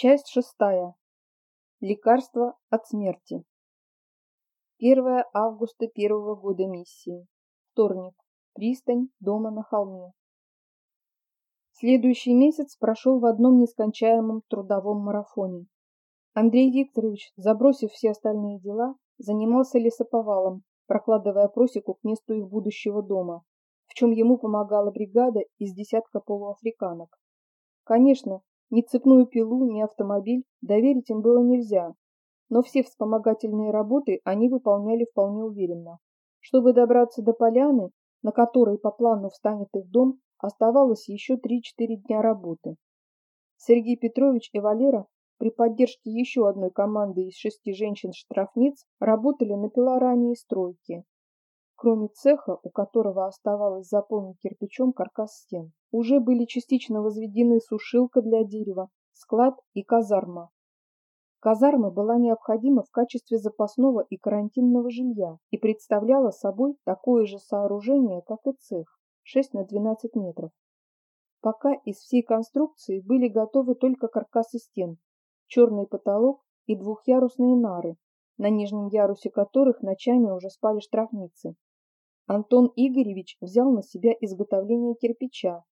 Часть шестая. Лекарство от смерти. 1 августа первого года миссии. Вторник. Пристань дома на холме. Следующий месяц прошел в одном нескончаемом трудовом марафоне. Андрей Викторович, забросив все остальные дела, занимался лесоповалом, прокладывая просеку к месту их будущего дома, в чем ему помогала бригада из десятка полуафриканок. Конечно, ни цепную пилу, ни автомобиль доверить им было нельзя, но все вспомогательные работы они выполняли вполне уверенно. Чтобы добраться до поляны, на которой по плану встанет их дом, оставалось еще 3-4 дня работы. Сергей Петрович и Валера при поддержке еще одной команды из шести женщин-штрафниц работали на пилораме и стройке, Кроме цеха, у которого оставалось заполнить кирпичом каркас стен, уже были частично возведены сушилка для дерева, склад и казарма. Казарма была необходима в качестве запасного и карантинного жилья и представляла собой такое же сооружение, как и цех, 6 на 12 метров. Пока из всей конструкции были готовы только каркасы стен, черный потолок и двухъярусные нары, на нижнем ярусе которых ночами уже спали штрафницы. Антон Игоревич взял на себя изготовление кирпича.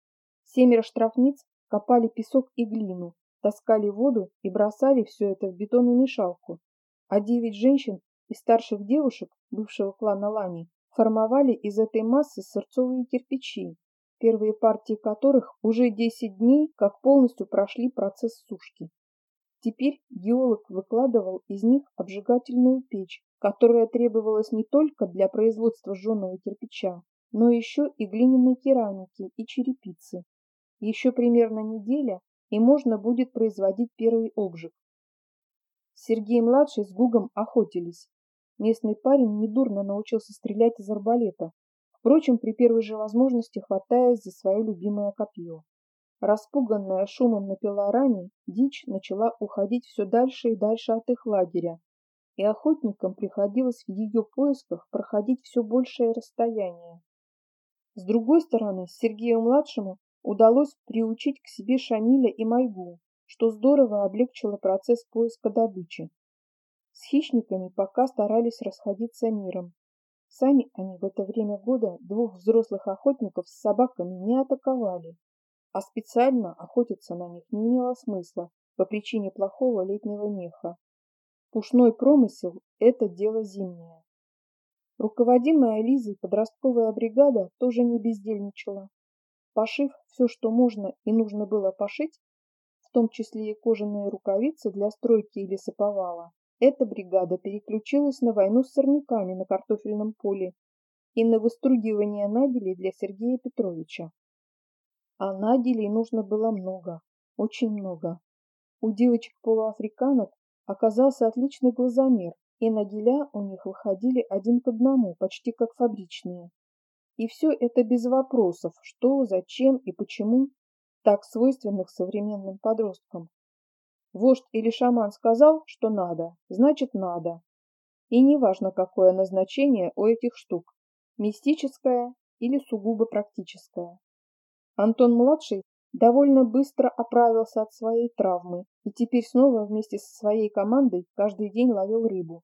Семеро штрафниц копали песок и глину, таскали воду и бросали все это в бетономешалку. А девять женщин и старших девушек бывшего клана Лани формовали из этой массы сырцовые кирпичи, первые партии которых уже 10 дней как полностью прошли процесс сушки. Теперь геолог выкладывал из них обжигательную печь, которая требовалась не только для производства жженого кирпича, но еще и глиняной керамики и черепицы. Еще примерно неделя, и можно будет производить первый обжиг. Сергей-младший с Гугом охотились. Местный парень недурно научился стрелять из арбалета, впрочем, при первой же возможности хватаясь за свое любимое копье. Распуганная шумом на пилораме, дичь начала уходить все дальше и дальше от их лагеря, и охотникам приходилось в ее поисках проходить все большее расстояние. С другой стороны, Сергею-младшему удалось приучить к себе Шамиля и Майгу, что здорово облегчило процесс поиска добычи. С хищниками пока старались расходиться миром. Сами они в это время года двух взрослых охотников с собаками не атаковали, а специально охотиться на них не имело смысла по причине плохого летнего меха. Пушной промысел – это дело зимнее. Руководимая Лизой подростковая бригада тоже не бездельничала. Пошив все, что можно и нужно было пошить, в том числе и кожаные рукавицы для стройки или лесоповала, эта бригада переключилась на войну с сорняками на картофельном поле и на выстругивание наделей для Сергея Петровича. А наделей нужно было много, очень много. У девочек-полуафриканок оказался отличный глазомер, и наделя у них выходили один к одному, почти как фабричные. И все это без вопросов, что, зачем и почему, так свойственных современным подросткам. Вождь или шаман сказал, что надо, значит надо. И неважно, какое назначение у этих штук – мистическое или сугубо практическое. Антон-младший довольно быстро оправился от своей травмы и теперь снова вместе со своей командой каждый день ловил рыбу.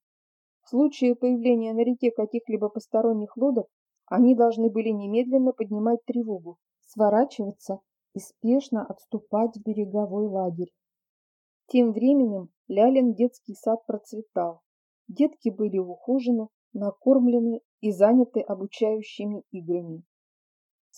В случае появления на реке каких-либо посторонних лодок они должны были немедленно поднимать тревогу, сворачиваться и спешно отступать в береговой лагерь. Тем временем Лялин детский сад процветал. Детки были ухожены, накормлены и заняты обучающими играми.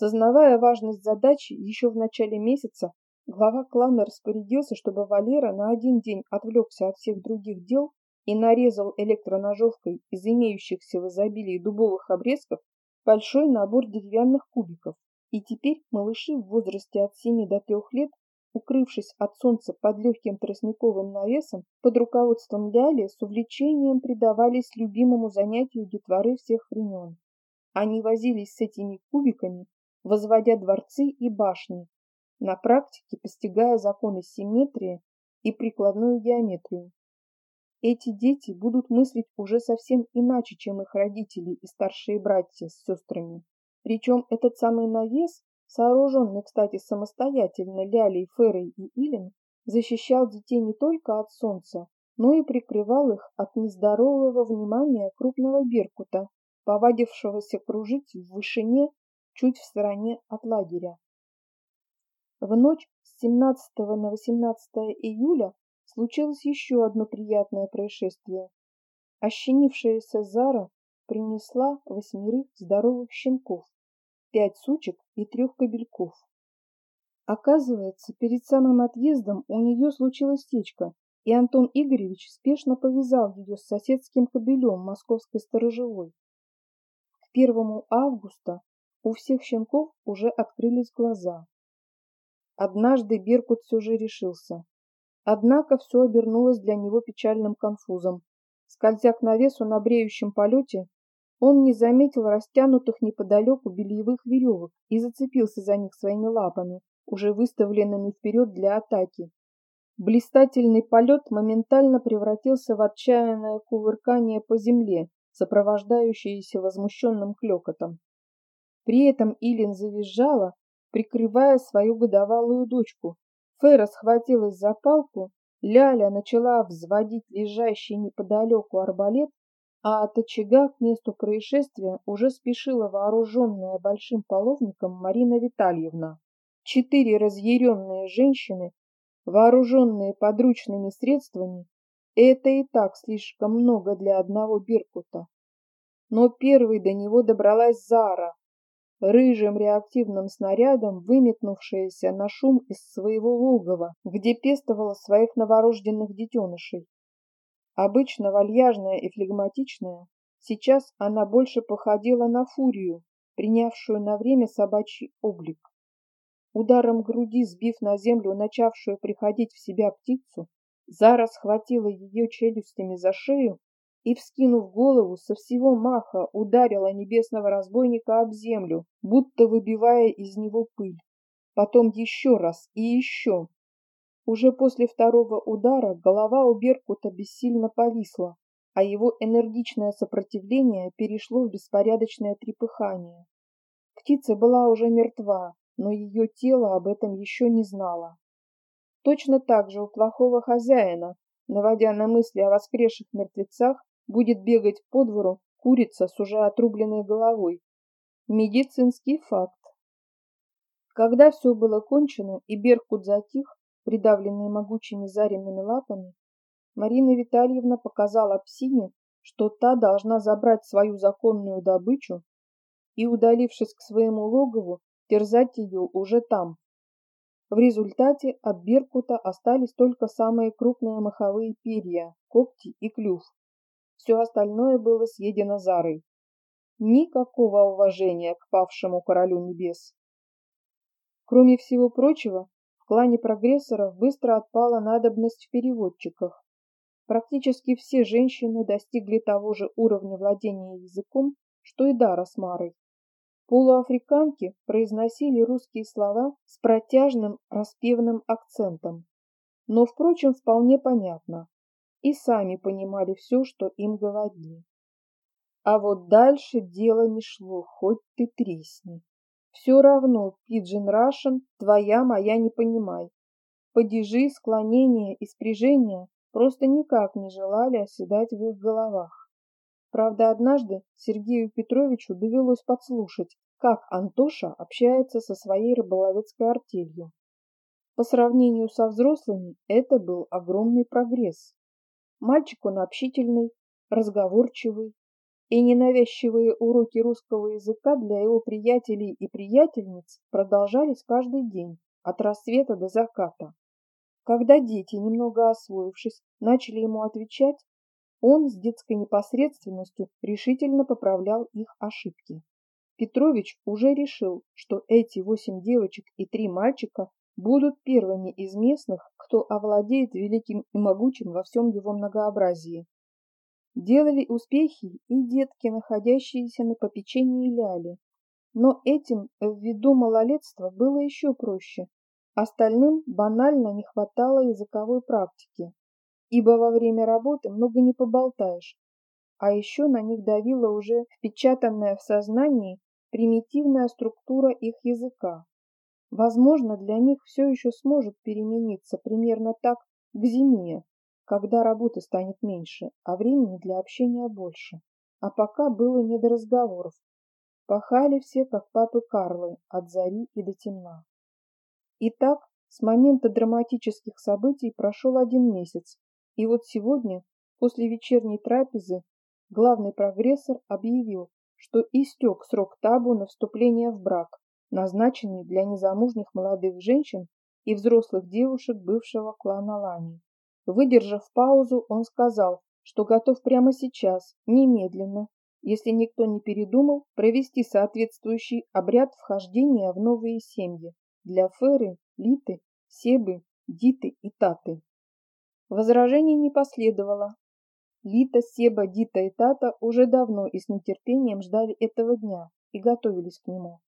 Сознавая важность задачи, еще в начале месяца глава клана распорядился, чтобы Валера на один день отвлекся от всех других дел и нарезал электроножовкой из имеющихся в изобилии дубовых обрезков большой набор деревянных кубиков. И теперь малыши в возрасте от 7 до 3 лет, укрывшись от солнца под легким тростниковым навесом, под руководством Ляли с увлечением предавались любимому занятию детворы всех времен. Они возились с этими кубиками возводя дворцы и башни, на практике постигая законы симметрии и прикладную геометрию. Эти дети будут мыслить уже совсем иначе, чем их родители и старшие братья с сестрами. Причем этот самый навес, сооруженный, кстати, самостоятельно Лялей, Ферой и Илин, защищал детей не только от солнца, но и прикрывал их от нездорового внимания крупного беркута, повадившегося кружить в вышине чуть в стороне от лагеря. В ночь с 17 на 18 июля случилось еще одно приятное происшествие. Ощенившаяся Зара принесла восьмерых здоровых щенков, пять сучек и трех кобельков. Оказывается, перед самым отъездом у нее случилась течка, и Антон Игоревич спешно повязал ее с соседским кобелем московской сторожевой. К первому августа у всех щенков уже открылись глаза. Однажды Беркут все же решился. Однако все обернулось для него печальным конфузом. Скользя к навесу на бреющем полете, он не заметил растянутых неподалеку бельевых веревок и зацепился за них своими лапами, уже выставленными вперед для атаки. Блистательный полет моментально превратился в отчаянное кувыркание по земле, сопровождающееся возмущенным клёкотом. При этом Илин завизжала, прикрывая свою годовалую дочку. Фера схватилась за палку, Ляля начала взводить лежащий неподалеку арбалет, а от очага к месту происшествия уже спешила вооруженная большим половником Марина Витальевна. Четыре разъяренные женщины, вооруженные подручными средствами, это и так слишком много для одного Беркута. Но первой до него добралась Зара, рыжим реактивным снарядом, выметнувшаяся на шум из своего логова, где пестовала своих новорожденных детенышей. Обычно вальяжная и флегматичная, сейчас она больше походила на фурию, принявшую на время собачий облик. Ударом груди, сбив на землю начавшую приходить в себя птицу, Зара схватила ее челюстями за шею и, вскинув голову, со всего маха ударила небесного разбойника об землю, будто выбивая из него пыль. Потом еще раз и еще. Уже после второго удара голова у Беркута бессильно повисла, а его энергичное сопротивление перешло в беспорядочное трепыхание. Птица была уже мертва, но ее тело об этом еще не знало. Точно так же у плохого хозяина, наводя на мысли о воскресших мертвецах, будет бегать по двору курица с уже отрубленной головой. Медицинский факт. Когда все было кончено и Беркут затих, придавленный могучими заренными лапами, Марина Витальевна показала псине, что та должна забрать свою законную добычу и, удалившись к своему логову, терзать ее уже там. В результате от Беркута остались только самые крупные маховые перья, когти и клюв. Все остальное было съедено Зарой. Никакого уважения к павшему королю небес. Кроме всего прочего, в клане прогрессоров быстро отпала надобность в переводчиках. Практически все женщины достигли того же уровня владения языком, что и Дара с Марой. Полуафриканки произносили русские слова с протяжным распевным акцентом, но, впрочем, вполне понятно и сами понимали все, что им говорили. А вот дальше дело не шло, хоть ты тресни. Все равно, Пиджин Рашен, твоя, моя не понимай. Падежи, склонения и спряжения просто никак не желали оседать в их головах. Правда, однажды Сергею Петровичу довелось подслушать, как Антоша общается со своей рыболовецкой артелью. По сравнению со взрослыми это был огромный прогресс. Мальчик он общительный, разговорчивый, и ненавязчивые уроки русского языка для его приятелей и приятельниц продолжались каждый день, от рассвета до заката. Когда дети, немного освоившись, начали ему отвечать, он с детской непосредственностью решительно поправлял их ошибки. Петрович уже решил, что эти восемь девочек и три мальчика будут первыми из местных, кто овладеет великим и могучим во всем его многообразии. Делали успехи и детки, находящиеся на попечении Ляли. Но этим, ввиду малолетства, было еще проще. Остальным банально не хватало языковой практики, ибо во время работы много не поболтаешь, а еще на них давила уже впечатанная в сознании примитивная структура их языка. Возможно, для них все еще сможет перемениться примерно так к зиме, когда работы станет меньше, а времени для общения больше. А пока было не до разговоров. Пахали все, как папы Карлы, от зари и до темна. Итак, с момента драматических событий прошел один месяц, и вот сегодня, после вечерней трапезы, главный прогрессор объявил, что истек срок табу на вступление в брак, назначенный для незамужних молодых женщин и взрослых девушек бывшего клана Лани. Выдержав паузу, он сказал, что готов прямо сейчас, немедленно, если никто не передумал, провести соответствующий обряд вхождения в новые семьи для Феры, Литы, Себы, Диты и Таты. Возражений не последовало. Лита, Себа, Дита и Тата уже давно и с нетерпением ждали этого дня и готовились к нему.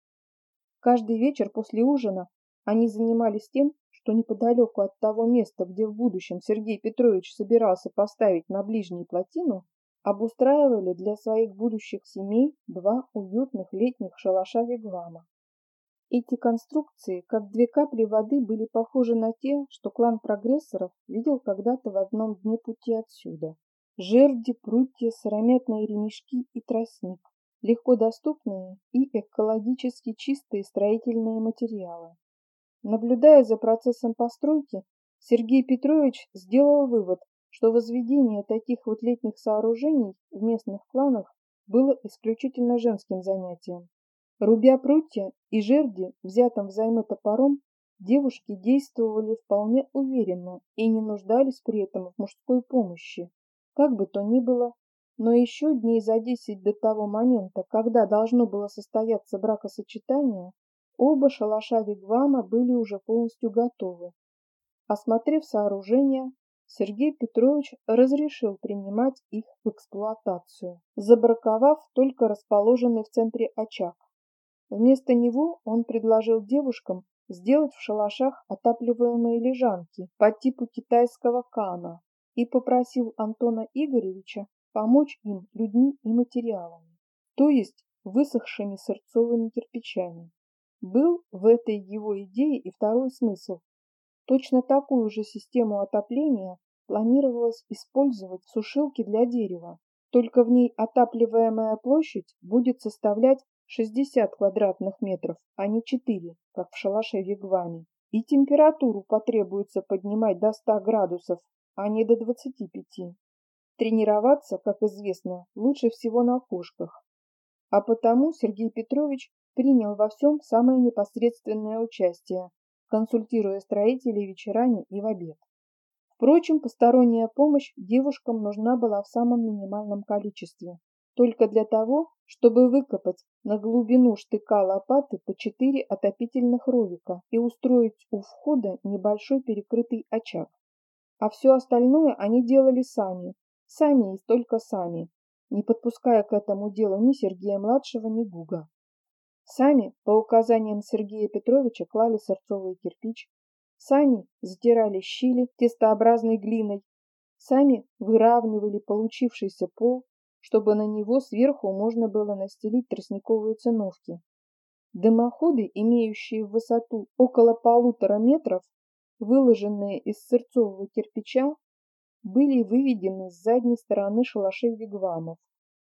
Каждый вечер после ужина они занимались тем, что неподалеку от того места, где в будущем Сергей Петрович собирался поставить на ближней плотину, обустраивали для своих будущих семей два уютных летних шалаша вигвама. Эти конструкции, как две капли воды, были похожи на те, что клан прогрессоров видел когда-то в одном дне пути отсюда. Жерди, прутья, сыромятные ремешки и тростник легко доступные и экологически чистые строительные материалы. Наблюдая за процессом постройки, Сергей Петрович сделал вывод, что возведение таких вот летних сооружений в местных кланах было исключительно женским занятием. Рубя прутья и жерди, взятым взаймы топором, девушки действовали вполне уверенно и не нуждались при этом в мужской помощи. Как бы то ни было, но еще дней за десять до того момента, когда должно было состояться бракосочетание, оба шалаша Вигвама были уже полностью готовы. Осмотрев сооружение, Сергей Петрович разрешил принимать их в эксплуатацию, забраковав только расположенный в центре очаг. Вместо него он предложил девушкам сделать в шалашах отапливаемые лежанки по типу китайского кана и попросил Антона Игоревича помочь им людьми и материалами, то есть высохшими сырцовыми кирпичами. Был в этой его идее и второй смысл. Точно такую же систему отопления планировалось использовать в сушилке для дерева, только в ней отапливаемая площадь будет составлять 60 квадратных метров, а не 4, как в шалаше Вигваме. И температуру потребуется поднимать до 100 градусов, а не до 25. Тренироваться, как известно, лучше всего на кошках. А потому Сергей Петрович принял во всем самое непосредственное участие, консультируя строителей вечерами и в обед. Впрочем, посторонняя помощь девушкам нужна была в самом минимальном количестве, только для того, чтобы выкопать на глубину штыка лопаты по четыре отопительных ровика и устроить у входа небольшой перекрытый очаг. А все остальное они делали сами, Сами и только сами, не подпуская к этому делу ни Сергея-младшего, ни Гуга. Сами, по указаниям Сергея Петровича, клали сырцовый кирпич, сами затирали щели тестообразной глиной, сами выравнивали получившийся пол, чтобы на него сверху можно было настелить тростниковые циновки. Дымоходы, имеющие высоту около полутора метров, выложенные из сырцового кирпича, были выведены с задней стороны шалашей вигвамов.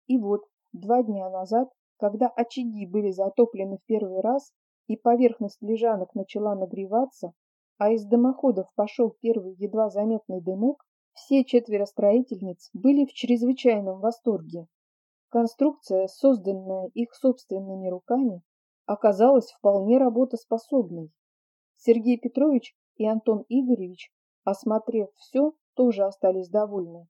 И вот, два дня назад, когда очаги были затоплены в первый раз и поверхность лежанок начала нагреваться, а из дымоходов пошел первый едва заметный дымок, все четверо строительниц были в чрезвычайном восторге. Конструкция, созданная их собственными руками, оказалась вполне работоспособной. Сергей Петрович и Антон Игоревич, осмотрев все, тоже остались довольны.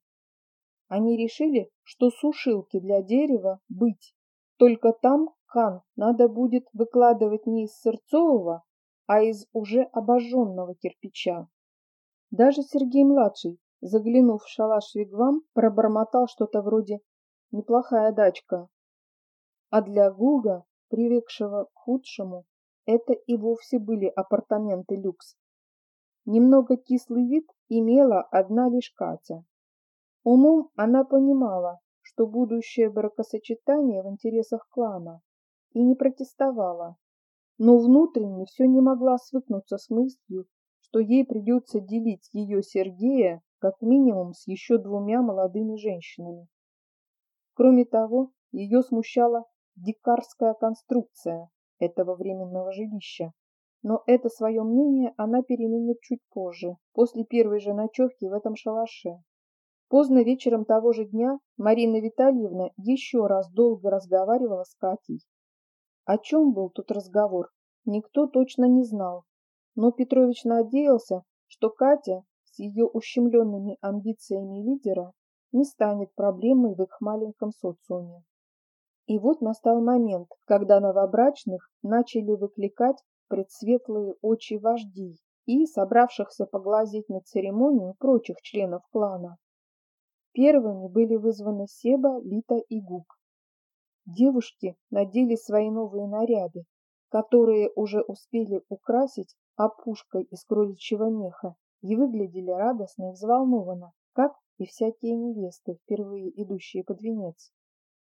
Они решили, что сушилки для дерева быть, только там кан надо будет выкладывать не из сырцового, а из уже обожженного кирпича. Даже Сергей-младший, заглянув в шалаш Вигвам, пробормотал что-то вроде «неплохая дачка». А для Гуга, привыкшего к худшему, это и вовсе были апартаменты люкс. Немного кислый вид имела одна лишь Катя. Умом она понимала, что будущее бракосочетание в интересах клана, и не протестовала. но внутренне все не могла свыкнуться с мыслью, что ей придется делить ее Сергея как минимум с еще двумя молодыми женщинами. Кроме того, ее смущала дикарская конструкция этого временного жилища. Но это свое мнение она переменит чуть позже, после первой же ночевки в этом шалаше. Поздно вечером того же дня Марина Витальевна еще раз долго разговаривала с Катей. О чем был тут разговор, никто точно не знал, но Петрович надеялся, что Катя с ее ущемленными амбициями лидера не станет проблемой в их маленьком социуме. И вот настал момент, когда новобрачных начали выкликать предсветлые очи вождей и собравшихся поглазеть на церемонию прочих членов клана. Первыми были вызваны Себа, Лита и Гук. Девушки надели свои новые наряды, которые уже успели украсить опушкой из кроличьего меха и выглядели радостно и взволнованно, как и всякие невесты, впервые идущие под венец.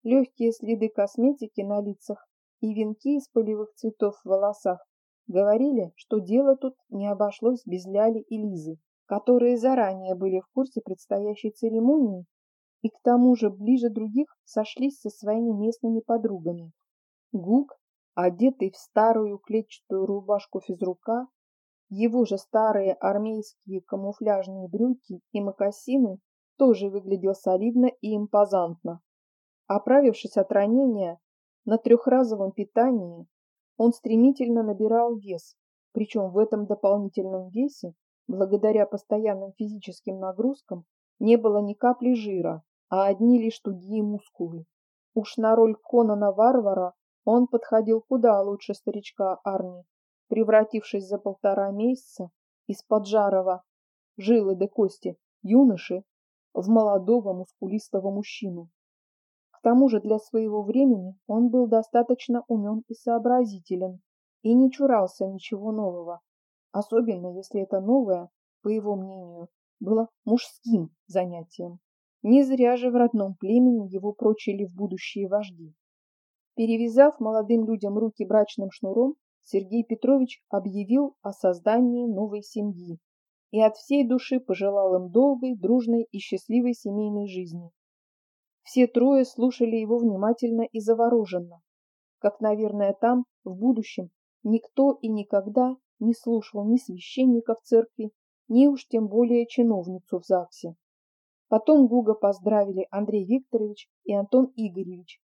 Легкие следы косметики на лицах и венки из полевых цветов в волосах говорили, что дело тут не обошлось без Ляли и Лизы, которые заранее были в курсе предстоящей церемонии и к тому же ближе других сошлись со своими местными подругами. Гук, одетый в старую клетчатую рубашку физрука, его же старые армейские камуфляжные брюки и мокасины тоже выглядел солидно и импозантно. Оправившись от ранения, на трехразовом питании он стремительно набирал вес, причем в этом дополнительном весе, благодаря постоянным физическим нагрузкам, не было ни капли жира, а одни лишь тугие мускулы. Уж на роль Конана-варвара он подходил куда лучше старичка Арни, превратившись за полтора месяца из поджарого жилы до кости юноши в молодого мускулистого мужчину. Тому же для своего времени он был достаточно умен и сообразителен и не чурался ничего нового, особенно если это новое, по его мнению, было мужским занятием. Не зря же в родном племени его прочили в будущие вожди. Перевязав молодым людям руки брачным шнуром, Сергей Петрович объявил о создании новой семьи, и от всей души пожелал им долгой, дружной и счастливой семейной жизни. Все трое слушали его внимательно и завороженно, как, наверное, там, в будущем, никто и никогда не слушал ни священника в церкви, ни уж тем более чиновницу в ЗАГСе. Потом Гуга поздравили Андрей Викторович и Антон Игоревич,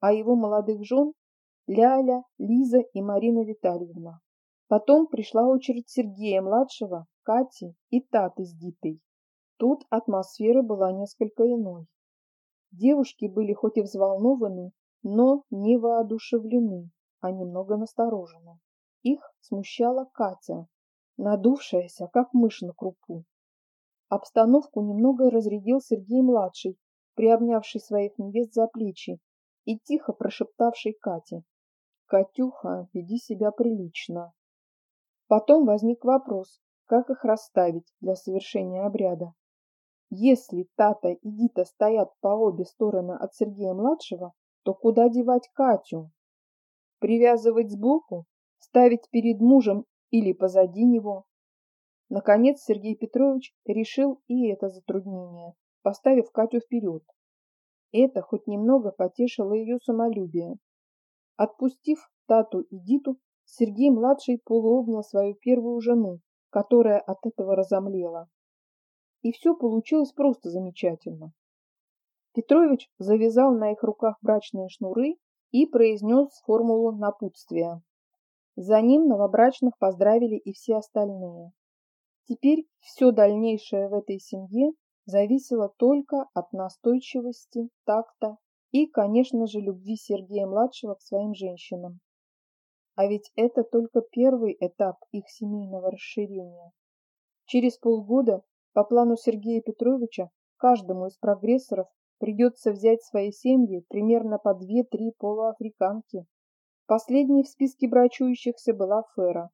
а его молодых жен – Ляля, Лиза и Марина Витальевна. Потом пришла очередь Сергея-младшего Кати и Таты с Дитой. Тут атмосфера была несколько иной. Девушки были хоть и взволнованы, но не воодушевлены, а немного насторожены. Их смущала Катя, надувшаяся, как мышь на крупу. Обстановку немного разрядил Сергей-младший, приобнявший своих невест за плечи и тихо прошептавший Кате. «Катюха, веди себя прилично». Потом возник вопрос, как их расставить для совершения обряда. Если Тата и Дита стоят по обе стороны от Сергея-младшего, то куда девать Катю? Привязывать сбоку? Ставить перед мужем или позади него? Наконец Сергей Петрович решил и это затруднение, поставив Катю вперед. Это хоть немного потешило ее самолюбие. Отпустив Тату и Диту, Сергей-младший полуобнял свою первую жену, которая от этого разомлела. И все получилось просто замечательно. Петрович завязал на их руках брачные шнуры и произнес формулу напутствия. За ним новобрачных поздравили и все остальные. Теперь все дальнейшее в этой семье зависело только от настойчивости, такта и, конечно же, любви Сергея-младшего к своим женщинам. А ведь это только первый этап их семейного расширения. Через полгода, по плану Сергея Петровича, каждому из прогрессоров придется взять в свои семьи примерно по две-три полуафриканки. Последней в списке брачующихся была Фера.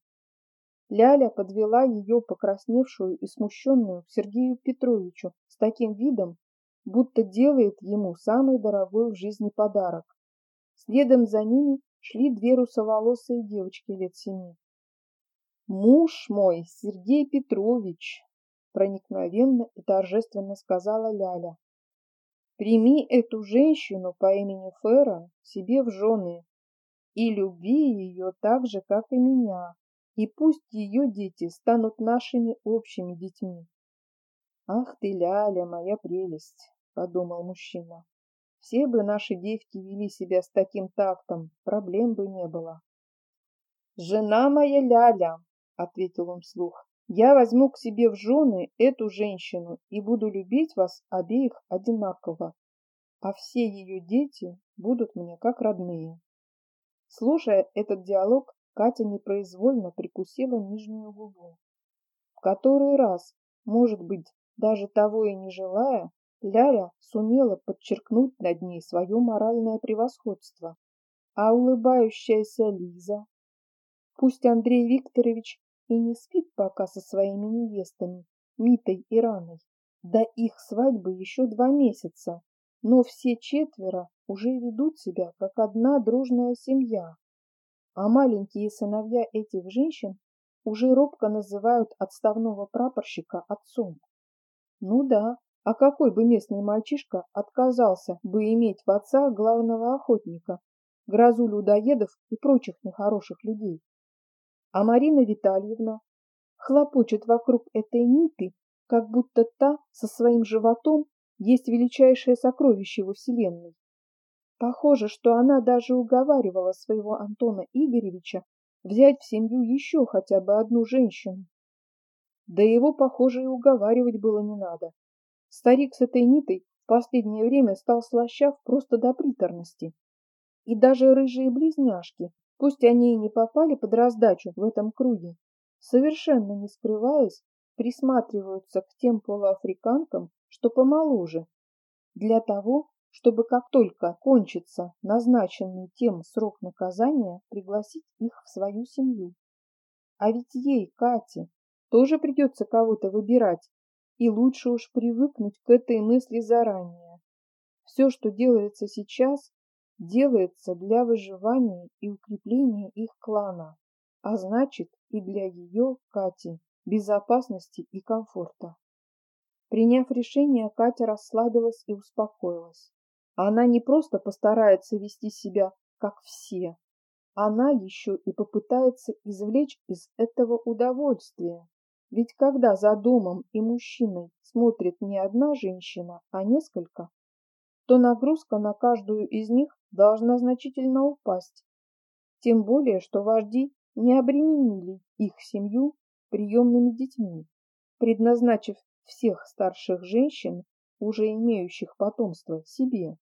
Ляля подвела ее покрасневшую и смущенную к Сергею Петровичу с таким видом, будто делает ему самый дорогой в жизни подарок. Следом за ними шли две русоволосые девочки лет семи. «Муж мой, Сергей Петрович!» — проникновенно и торжественно сказала Ляля. «Прими эту женщину по имени Фера себе в жены и люби ее так же, как и меня, и пусть ее дети станут нашими общими детьми». «Ах ты, Ляля, моя прелесть!» — подумал мужчина. Все бы наши девки вели себя с таким тактом, проблем бы не было. «Жена моя Ляля», — ответил он вслух, — «я возьму к себе в жены эту женщину и буду любить вас обеих одинаково, а все ее дети будут мне как родные». Слушая этот диалог, Катя непроизвольно прикусила нижнюю губу. В который раз, может быть, даже того и не желая, Ляля сумела подчеркнуть над ней свое моральное превосходство. А улыбающаяся Лиза? Пусть Андрей Викторович и не спит пока со своими невестами, Митой и Раной. До их свадьбы еще два месяца, но все четверо уже ведут себя как одна дружная семья. А маленькие сыновья этих женщин уже робко называют отставного прапорщика отцом. Ну да, а какой бы местный мальчишка отказался бы иметь в отца главного охотника, грозу людоедов и прочих нехороших людей? А Марина Витальевна хлопочет вокруг этой ниты, как будто та со своим животом есть величайшее сокровище во Вселенной. Похоже, что она даже уговаривала своего Антона Игоревича взять в семью еще хотя бы одну женщину. Да его, похоже, и уговаривать было не надо. Старик с этой нитой в последнее время стал слащав просто до приторности. И даже рыжие близняшки, пусть они и не попали под раздачу в этом круге, совершенно не скрываясь, присматриваются к тем полуафриканкам, что помоложе, для того, чтобы как только кончится назначенный тем срок наказания, пригласить их в свою семью. А ведь ей, Кате, тоже придется кого-то выбирать и лучше уж привыкнуть к этой мысли заранее. Все, что делается сейчас, делается для выживания и укрепления их клана, а значит и для ее, Кати, безопасности и комфорта. Приняв решение, Катя расслабилась и успокоилась. Она не просто постарается вести себя, как все, она еще и попытается извлечь из этого удовольствие. Ведь когда за домом и мужчиной смотрит не одна женщина, а несколько, то нагрузка на каждую из них должна значительно упасть. Тем более, что вожди не обременили их семью приемными детьми, предназначив всех старших женщин, уже имеющих потомство, себе.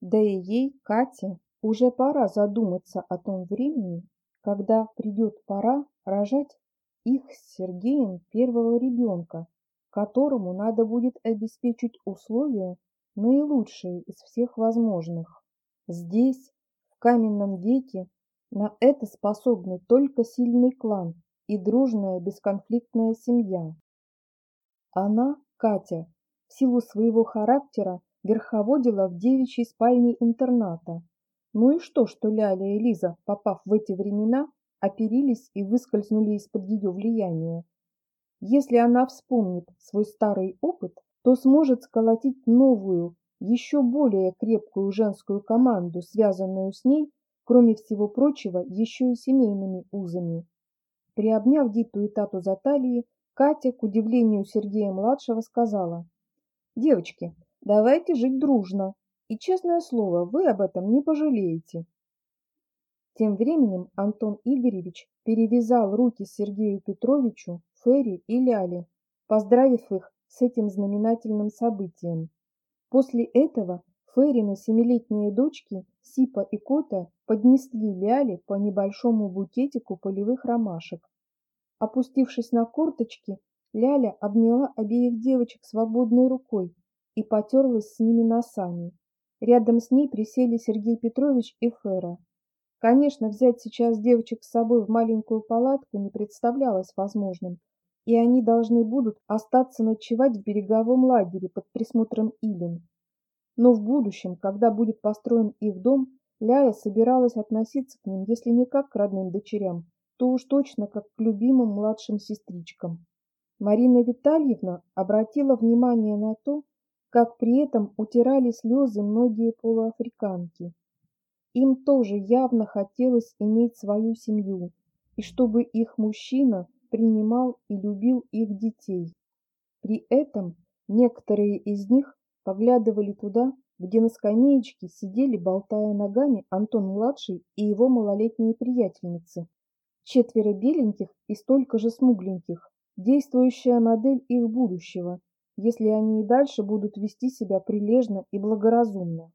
Да и ей, Кате, уже пора задуматься о том времени, когда придет пора рожать их с Сергеем первого ребенка, которому надо будет обеспечить условия наилучшие из всех возможных. Здесь, в каменном веке, на это способны только сильный клан и дружная бесконфликтная семья. Она, Катя, в силу своего характера верховодила в девичьей спальне интерната. Ну и что, что Ляля и Лиза, попав в эти времена, оперились и выскользнули из-под ее влияния. Если она вспомнит свой старый опыт, то сможет сколотить новую, еще более крепкую женскую команду, связанную с ней, кроме всего прочего, еще и семейными узами. Приобняв Диту и Тату за талии, Катя, к удивлению Сергея-младшего, сказала, «Девочки, давайте жить дружно, и, честное слово, вы об этом не пожалеете». Тем временем Антон Игоревич перевязал руки Сергею Петровичу, Ферри и Ляле, поздравив их с этим знаменательным событием. После этого Феррины семилетние дочки Сипа и Кота поднесли Ляле по небольшому букетику полевых ромашек. Опустившись на корточки, Ляля обняла обеих девочек свободной рукой и потерлась с ними носами. Рядом с ней присели Сергей Петрович и Фера. Конечно, взять сейчас девочек с собой в маленькую палатку не представлялось возможным, и они должны будут остаться ночевать в береговом лагере под присмотром Илин. Но в будущем, когда будет построен их дом, Ляя собиралась относиться к ним, если не как к родным дочерям, то уж точно как к любимым младшим сестричкам. Марина Витальевна обратила внимание на то, как при этом утирали слезы многие полуафриканки. Им тоже явно хотелось иметь свою семью, и чтобы их мужчина принимал и любил их детей. При этом некоторые из них поглядывали туда, где на скамеечке сидели, болтая ногами, Антон-младший и его малолетние приятельницы. Четверо беленьких и столько же смугленьких, действующая модель их будущего, если они и дальше будут вести себя прилежно и благоразумно.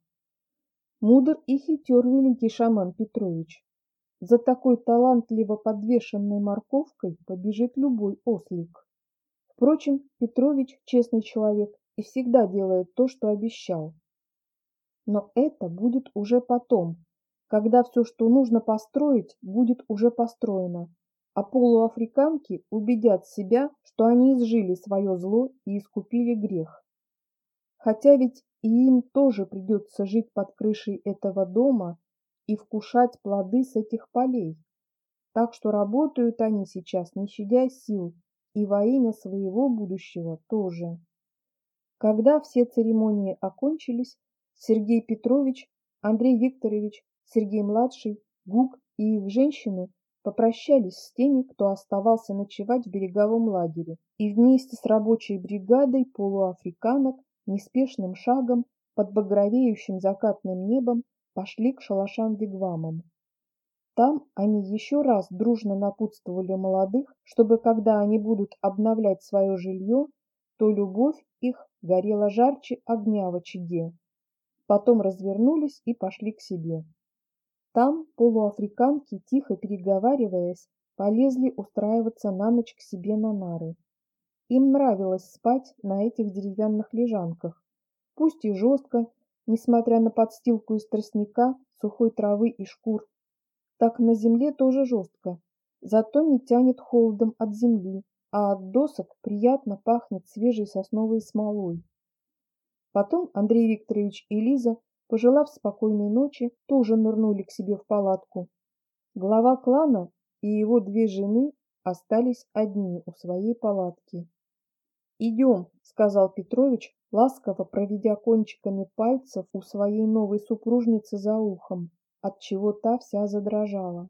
Мудр и хитер великий шаман Петрович. За такой талантливо подвешенной морковкой побежит любой ослик. Впрочем, Петрович честный человек и всегда делает то, что обещал. Но это будет уже потом, когда все, что нужно построить, будет уже построено, а полуафриканки убедят себя, что они изжили свое зло и искупили грех. Хотя ведь и им тоже придется жить под крышей этого дома и вкушать плоды с этих полей. Так что работают они сейчас, не щадя сил, и во имя своего будущего тоже. Когда все церемонии окончились, Сергей Петрович, Андрей Викторович, Сергей-младший, Гук и их женщины попрощались с теми, кто оставался ночевать в береговом лагере, и вместе с рабочей бригадой полуафриканок неспешным шагом под багровеющим закатным небом пошли к шалашам-вигвамам. Там они еще раз дружно напутствовали молодых, чтобы когда они будут обновлять свое жилье, то любовь их горела жарче огня в очаге, Потом развернулись и пошли к себе. Там полуафриканки, тихо переговариваясь, полезли устраиваться на ночь к себе на нары. Им нравилось спать на этих деревянных лежанках, пусть и жестко, несмотря на подстилку из тростника, сухой травы и шкур. Так на земле тоже жестко, зато не тянет холодом от земли, а от досок приятно пахнет свежей сосновой смолой. Потом Андрей Викторович и Лиза, пожелав спокойной ночи, тоже нырнули к себе в палатку. Глава клана и его две жены остались одни у своей палатки. «Идем», — сказал Петрович, ласково проведя кончиками пальцев у своей новой супружницы за ухом, от чего та вся задрожала.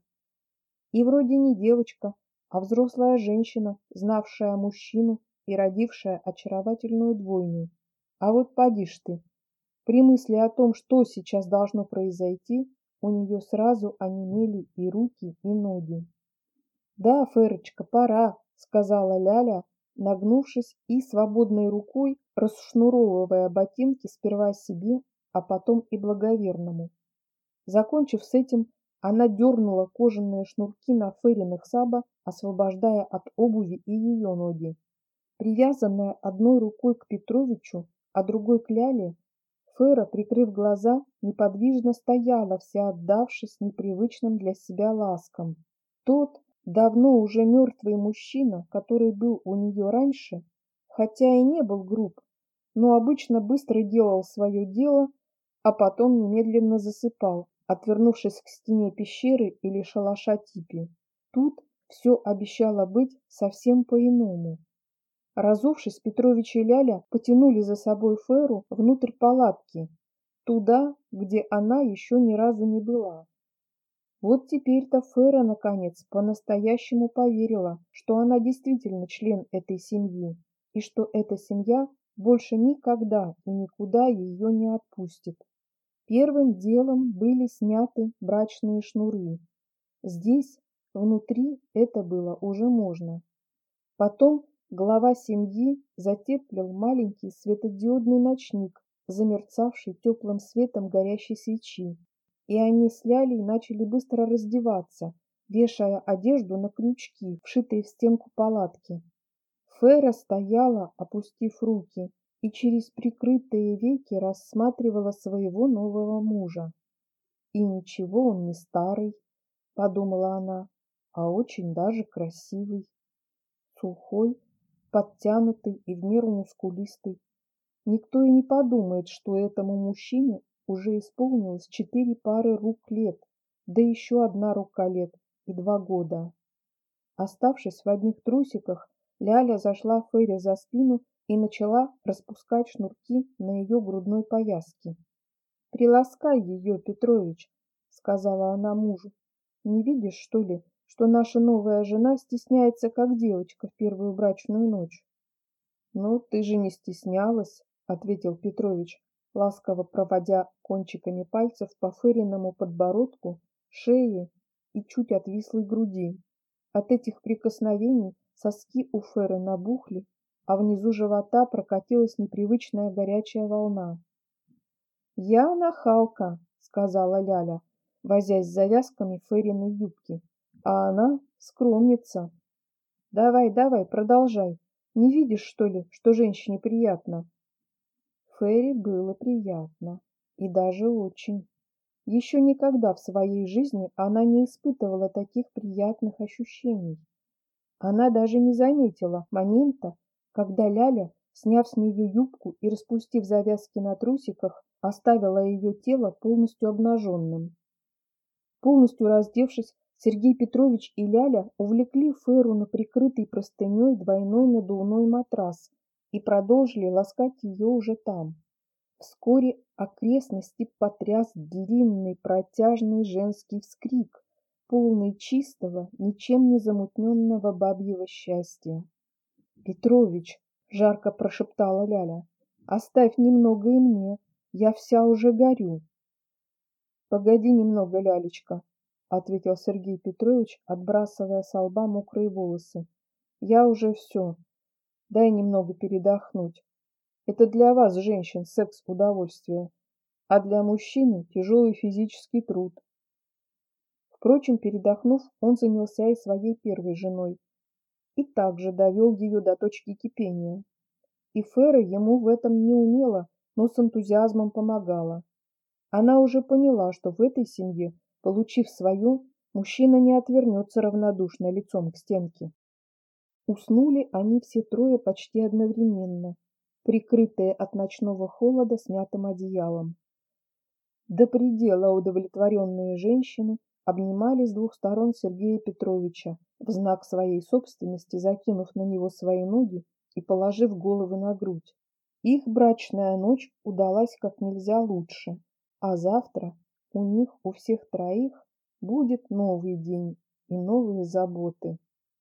И вроде не девочка, а взрослая женщина, знавшая мужчину и родившая очаровательную двойню. А вот поди ж ты. При мысли о том, что сейчас должно произойти, у нее сразу онемели и руки, и ноги. «Да, Ферочка, пора», — сказала Ляля, нагнувшись и свободной рукой расшнуровывая ботинки сперва себе, а потом и благоверному. Закончив с этим, она дернула кожаные шнурки на Фериных саба, освобождая от обуви и ее ноги. Привязанная одной рукой к Петровичу, а другой кляли, Фера, прикрыв глаза, неподвижно стояла, вся отдавшись непривычным для себя ласкам. Тот, давно уже мертвый мужчина, который был у нее раньше, хотя и не был груб, но обычно быстро делал свое дело, а потом немедленно засыпал, отвернувшись к стене пещеры или шалаша типи. Тут все обещало быть совсем по-иному. Разувшись, Петрович и Ляля потянули за собой Феру внутрь палатки, туда, где она еще ни разу не была. Вот теперь-то Фера, наконец, по-настоящему поверила, что она действительно член этой семьи, и что эта семья больше никогда и никуда ее не отпустит. Первым делом были сняты брачные шнуры. Здесь, внутри, это было уже можно. Потом Глава семьи затеплил маленький светодиодный ночник, замерцавший теплым светом горящей свечи, и они с Лялей начали быстро раздеваться, вешая одежду на крючки, вшитые в стенку палатки. Фера стояла, опустив руки, и через прикрытые веки рассматривала своего нового мужа. «И ничего он не старый», — подумала она, — «а очень даже красивый, сухой, подтянутый и в меру мускулистый. Никто и не подумает, что этому мужчине уже исполнилось четыре пары рук лет, да еще одна рука лет и два года. Оставшись в одних трусиках, Ляля зашла Ферри за спину и начала распускать шнурки на ее грудной повязке. «Приласкай ее, Петрович», — сказала она мужу. «Не видишь, что ли, что наша новая жена стесняется, как девочка в первую брачную ночь?» «Ну, ты же не стеснялась», — ответил Петрович, ласково проводя кончиками пальцев по Фериному подбородку, шее и чуть отвислой груди. От этих прикосновений соски у Феры набухли, а внизу живота прокатилась непривычная горячая волна. «Я нахалка», — сказала Ляля, возясь с завязками Фериной юбки, «а она скромница». «Давай, давай, продолжай. Не видишь, что ли, что женщине приятно?» Ферри было приятно, и даже очень. Еще никогда в своей жизни она не испытывала таких приятных ощущений. Она даже не заметила момента, когда Ляля, сняв с нее юбку и распустив завязки на трусиках, оставила ее тело полностью обнаженным. Полностью раздевшись, Сергей Петрович и Ляля увлекли Феру на прикрытый простыней двойной надувной матрас и продолжили ласкать ее уже там. Вскоре окрестности потряс длинный протяжный женский вскрик, полный чистого, ничем не замутненного бабьего счастья. «Петрович!» — жарко прошептала Ляля. «Оставь немного и мне, я вся уже горю». «Погоди немного, Лялечка», — ответил Сергей Петрович, отбрасывая с лба мокрые волосы. «Я уже все. Дай немного передохнуть. Это для вас, женщин, секс – удовольствие, а для мужчины – тяжелый физический труд. Впрочем, передохнув, он занялся и своей первой женой и также довел ее до точки кипения. И Фера ему в этом не умела, но с энтузиазмом помогала. Она уже поняла, что в этой семье, получив свое, мужчина не отвернется равнодушно лицом к стенке. Уснули они все трое почти одновременно, прикрытые от ночного холода смятым одеялом. До предела удовлетворенные женщины обнимали с двух сторон Сергея Петровича, в знак своей собственности закинув на него свои ноги и положив головы на грудь. Их брачная ночь удалась как нельзя лучше, а завтра у них, у всех троих, будет новый день и новые заботы.